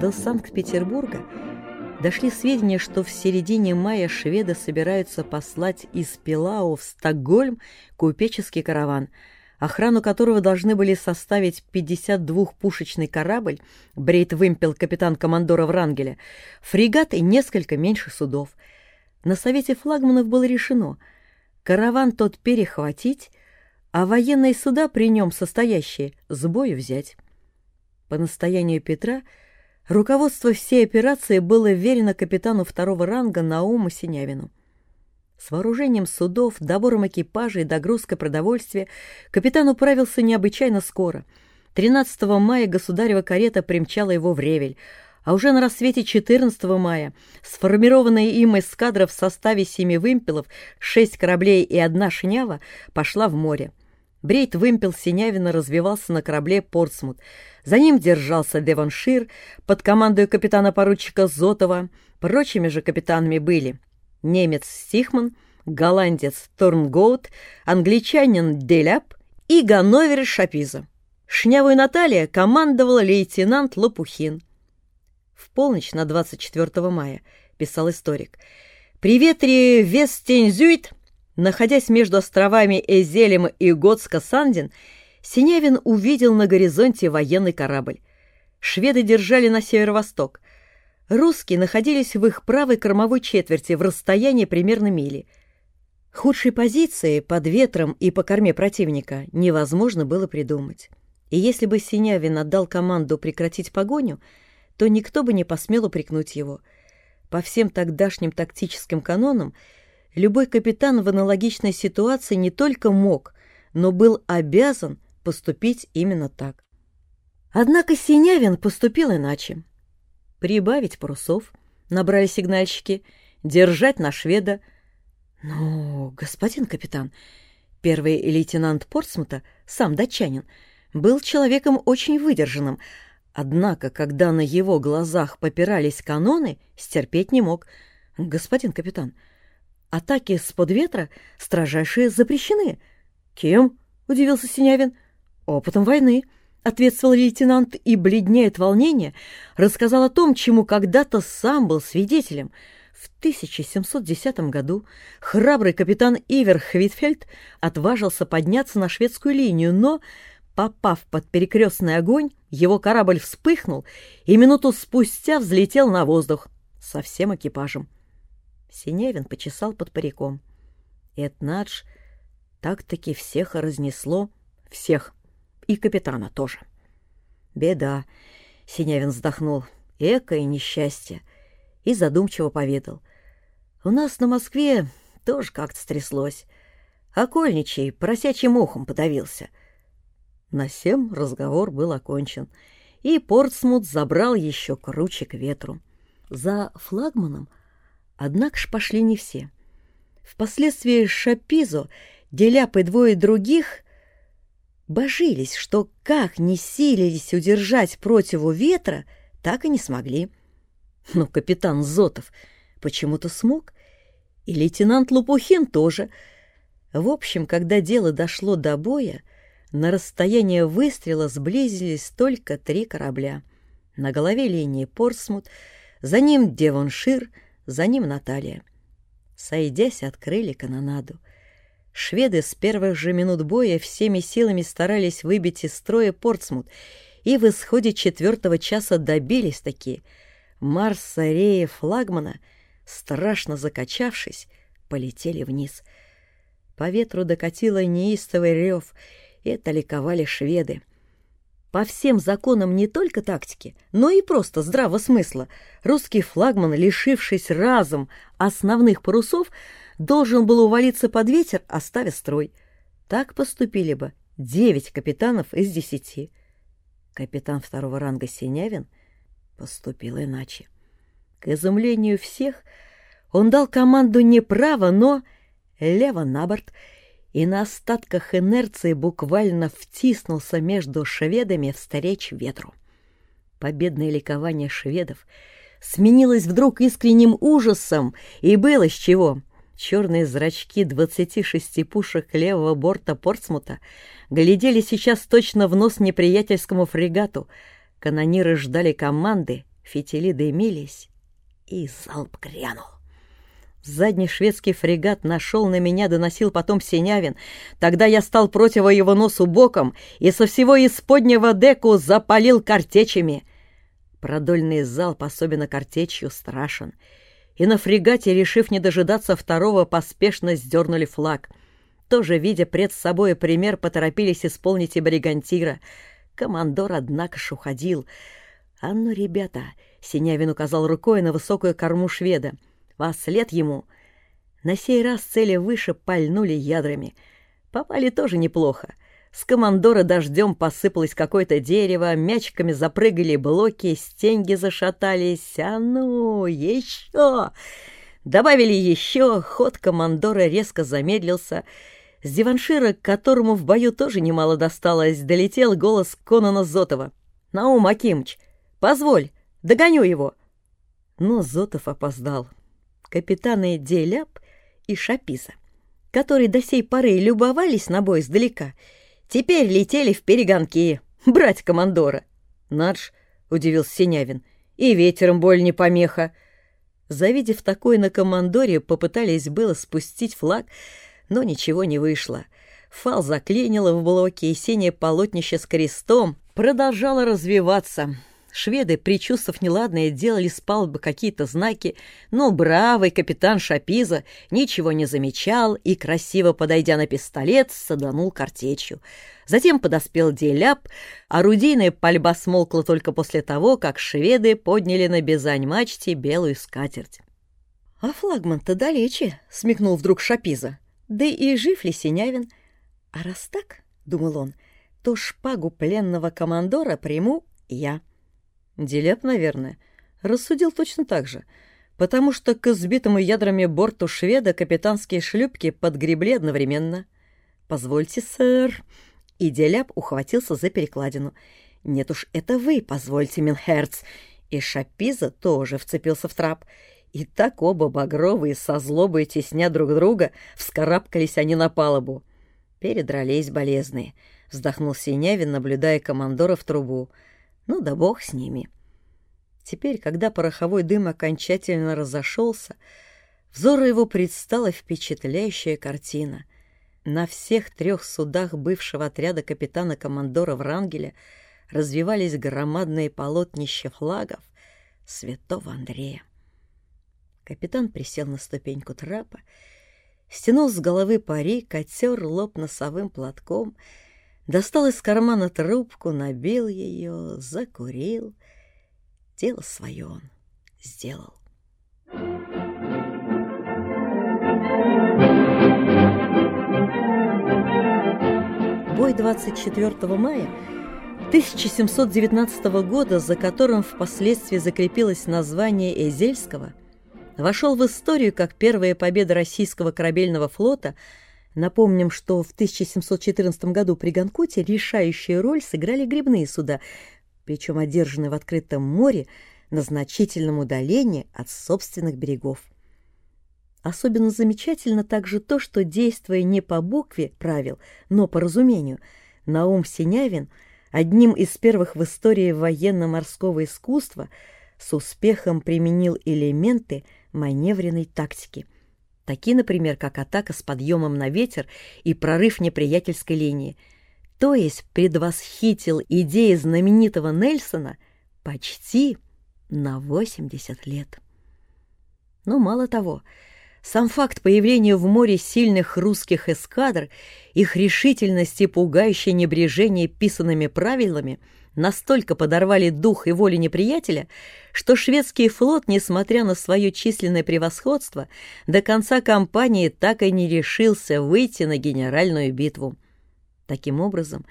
До Санкт-Петербурга дошли сведения, что в середине мая шведы собираются послать из Пилау в Стокгольм купеческий караван, охрану которого должны были составить 52-пушечный корабль, брейт-вымпел капитан-командора Врангеля, фрегат и несколько меньших судов. На совете флагманов было решено караван тот перехватить, а военные суда при нем состоящие с бою взять. По настоянию Петра руководство всей операции было верено капитану второго ранга Науму Синявину. С вооружением судов, добором экипажей и догрузкой продовольствия капитан управился необычайно скоро. 13 мая государева карета примчала его в Ревель, а уже на рассвете 14 мая сформированная им эскадра в составе семи вымпелов, шесть кораблей и одна шнява пошла в море. Брейт-вымпел Синявина развивался на корабле «Портсмут». За ним держался Девоншир под командой капитана-поручика Зотова. Прочими же капитанами были немец Стихман, голландец Торнгоут, англичанин Деляп и ганновер Шапиза. Шнявой Наталья командовала лейтенант Лопухин. В полночь на 24 мая, писал историк, при ветре Вестензюйт Находясь между островами Эзелем и Готска-Сандин, Синявин увидел на горизонте военный корабль. Шведы держали на северо-восток. Русские находились в их правой кормовой четверти в расстоянии примерно мили. Худшей позиции под ветром и по корме противника невозможно было придумать. И если бы Синявин отдал команду прекратить погоню, то никто бы не посмел упрекнуть его. По всем тогдашним тактическим канонам – любой капитан в аналогичной ситуации не только мог, но был обязан поступить именно так. Однако Синявин поступил иначе. Прибавить парусов, набрали сигнальщики, держать на шведа. Ну, господин капитан, первый лейтенант Портсмута, сам датчанин, был человеком очень выдержанным, однако, когда на его глазах попирались каноны, стерпеть не мог. Господин капитан, — Атаки с подветра строжайшие запрещены. Кем? — удивился Синявин. Опытом войны, — ответствовал лейтенант и, бледнее от волнения, рассказал о том, чему когда-то сам был свидетелем. В 1710 году храбрый капитан Ивер Хвитфельд отважился подняться на шведскую линию, но, попав под перекрестный огонь, его корабль вспыхнул и минуту спустя взлетел на воздух со всем экипажем. Синявин почесал под париком. Этнадж так-таки всех разнесло. Всех. И капитана тоже. Беда. Синявин вздохнул. Экое несчастье. И задумчиво поведал. У нас на Москве тоже как-то стряслось. Окольничий просячим ухом подавился. На сем разговор был окончен, и Портсмут забрал еще круче к ветру. За флагманом Однако ж пошли не все. Впоследствии Шапизо, Деляп и двое других божились, что как не силились удержать противу ветра, так и не смогли. Но капитан Зотов почему-то смог, и лейтенант Лопухин тоже. В общем, когда дело дошло до боя, на расстояние выстрела сблизились только три корабля. На голове линии Портсмут, за ним Девоншир — за ним Наталья. Сойдясь, открыли канонаду. Шведы с первых же минут боя всеми силами старались выбить из строя Портсмут, и в исходе четвертого часа добились таки. Марс, Арея, флагмана, страшно закачавшись, полетели вниз. По ветру докатило неистовый рев, это ликовали шведы. По всем законам не только тактики, но и просто здравого смысла, русский флагман, лишившись разом основных парусов, должен был увалиться под ветер, оставя строй. Так поступили бы девять капитанов из десяти. Капитан второго ранга Синявин поступил иначе. К изумлению всех он дал команду не право, но лево на борт — и на остатках инерции буквально втиснулся между шведами встречь ветру. Победное ликование шведов сменилось вдруг искренним ужасом, и было с чего. Черные зрачки двадцати шести пушек левого борта Портсмута глядели сейчас точно в нос неприятельскому фрегату. Канониры ждали команды, фитили дымились, и залп грянул. Задний шведский фрегат нашел на меня, доносил потом Синявин. Тогда я стал против его носу боком и со всего исподнего деку запалил картечами. Продольный залп, особенно картечью, страшен. И на фрегате, решив не дожидаться второго, поспешно сдернули флаг. Тоже, видя пред собой пример, поторопились исполнить и бригантира. Командор, однако ж, уходил. «А ну, ребята!» — Синявин указал рукой на высокую корму шведа — во след ему. На сей раз цели выше пальнули ядрами. Попали тоже неплохо. С командора дождем посыпалось какое-то дерево, мячиками запрыгали блоки, стенги зашатались. А ну, еще! Добавили еще, ход командора резко замедлился. С диваншира, которому в бою тоже немало досталось, долетел голос Конана Зотова. «Наум Акимыч, позволь, догоню его!» Но Зотов опоздал капитаны Деляп и Шапиза, которые до сей поры любовались на бой издалека, теперь летели в перегонки, брать командора. Надж, — удивился Синявин, — и ветером боль не помеха. Завидев такое на командоре, попытались было спустить флаг, но ничего не вышло. Фал заклинило в блоке, и синее полотнище с крестом продолжало развиваться — Шведы, причувствовав неладное, делали с палубы какие-то знаки, но бравый капитан Шапиза ничего не замечал и, красиво подойдя на пистолет, саданул картечью. Затем подоспел Деляп, орудийная пальба смолкла только после того, как шведы подняли на безань-мачте белую скатерть. — А флагман-то далече, — смекнул вдруг Шапиза. — Да и жив ли Синявин? А раз так, — думал он, — то шпагу пленного командора приму я. — Делеп, наверное, рассудил точно так же, потому что к избитому ядрами борту шведа капитанские шлюпки подгребли одновременно. «Позвольте, сэр». И Деляп ухватился за перекладину. «Нет уж, это вы, позвольте, Минхерц». И Шапиза тоже вцепился в трап. И так оба багровые со злобой тесня друг друга вскарабкались они на палубу. Передрались болезные. Вздохнул Синявин, наблюдая командора в трубу. Ну да бог с ними. Теперь, когда пороховой дым окончательно разошелся, взору его предстала впечатляющая картина. На всех трех судах бывшего отряда капитана-командора Врангеля развивались громадные полотнища флагов святого Андрея. Капитан присел на ступеньку трапа, стянул с головы парик, отер лоб носовым платком — достал из кармана трубку, набил ее, закурил. Дело свое он сделал. Бой 24 мая 1719 года, за которым впоследствии закрепилось название Эзельского, вошел в историю как первая победа российского корабельного флота – Напомним, что в 1714 году при Ганкуте решающую роль сыграли грибные суда, причем одержанные в открытом море на значительном удалении от собственных берегов. Особенно замечательно также то, что, действуя не по букве правил, но по разумению, Наум Синявин одним из первых в истории военно-морского искусства с успехом применил элементы маневренной тактики – такие, например, как атака с подъемом на ветер и прорыв неприятельской линии, то есть предвосхитил идеи знаменитого Нельсона почти на 80 лет. Но мало того, сам факт появления в море сильных русских эскадр, их решительность и пугающее небрежение писанными правилами – настолько подорвали дух и волю неприятеля, что шведский флот, несмотря на свое численное превосходство, до конца кампании так и не решился выйти на генеральную битву. Таким образом,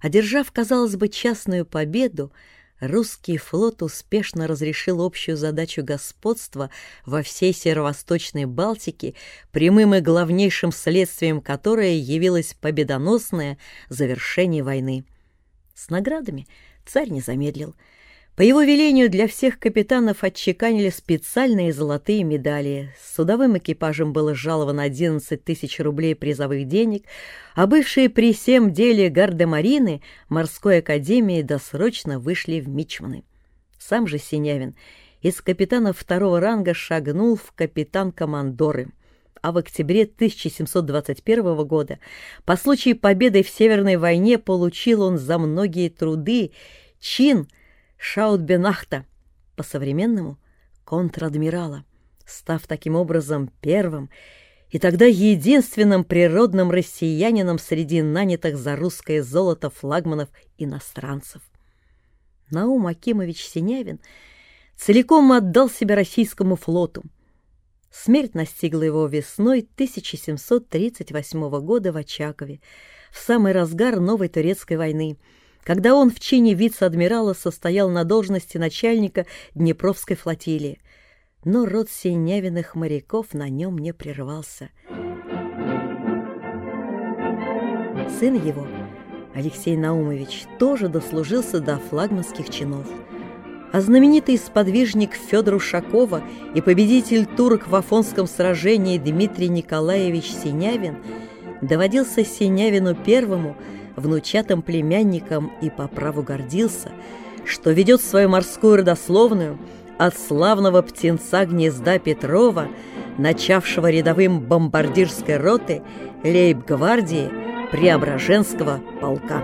одержав, казалось бы, частную победу, русский флот успешно разрешил общую задачу господства во всей северо-восточной Балтике, прямым и главнейшим следствием которой явилось победоносное завершение войны. С наградами – Царь не замедлил. По его велению для всех капитанов отчеканили специальные золотые медали. Судовым экипажем было жаловано 11 тысяч рублей призовых денег, а бывшие при всем деле гардемарины морской академии досрочно вышли в мичманы. Сам же Синявин из капитана второго ранга шагнул в капитан-командоры а в октябре 1721 года по случаю победы в Северной войне получил он за многие труды чин Шаутбенахта, по-современному контр-адмирала, став таким образом первым и тогда единственным природным россиянином среди нанятых за русское золото флагманов иностранцев. Наум Акимович Синявин целиком отдал себя российскому флоту. Смерть настигла его весной 1738 года в Очакове, в самый разгар новой турецкой войны, когда он в чине вице-адмирала состоял на должности начальника Днепровской флотилии но род синявиных моряков на нем не прервался. Сын его, Алексей Наумович, тоже дослужился до флагманских чинов. А знаменитый сподвижник Федор Ушакова и победитель турок в Афонском сражении Дмитрий Николаевич Синявин доводился Синявину первому, внучатым племянником и по праву гордился, что ведет свою морскую родословную – от славного птенца гнезда Петрова, начавшего рядовым бомбардирской роты лейб-гвардии Преображенского полка.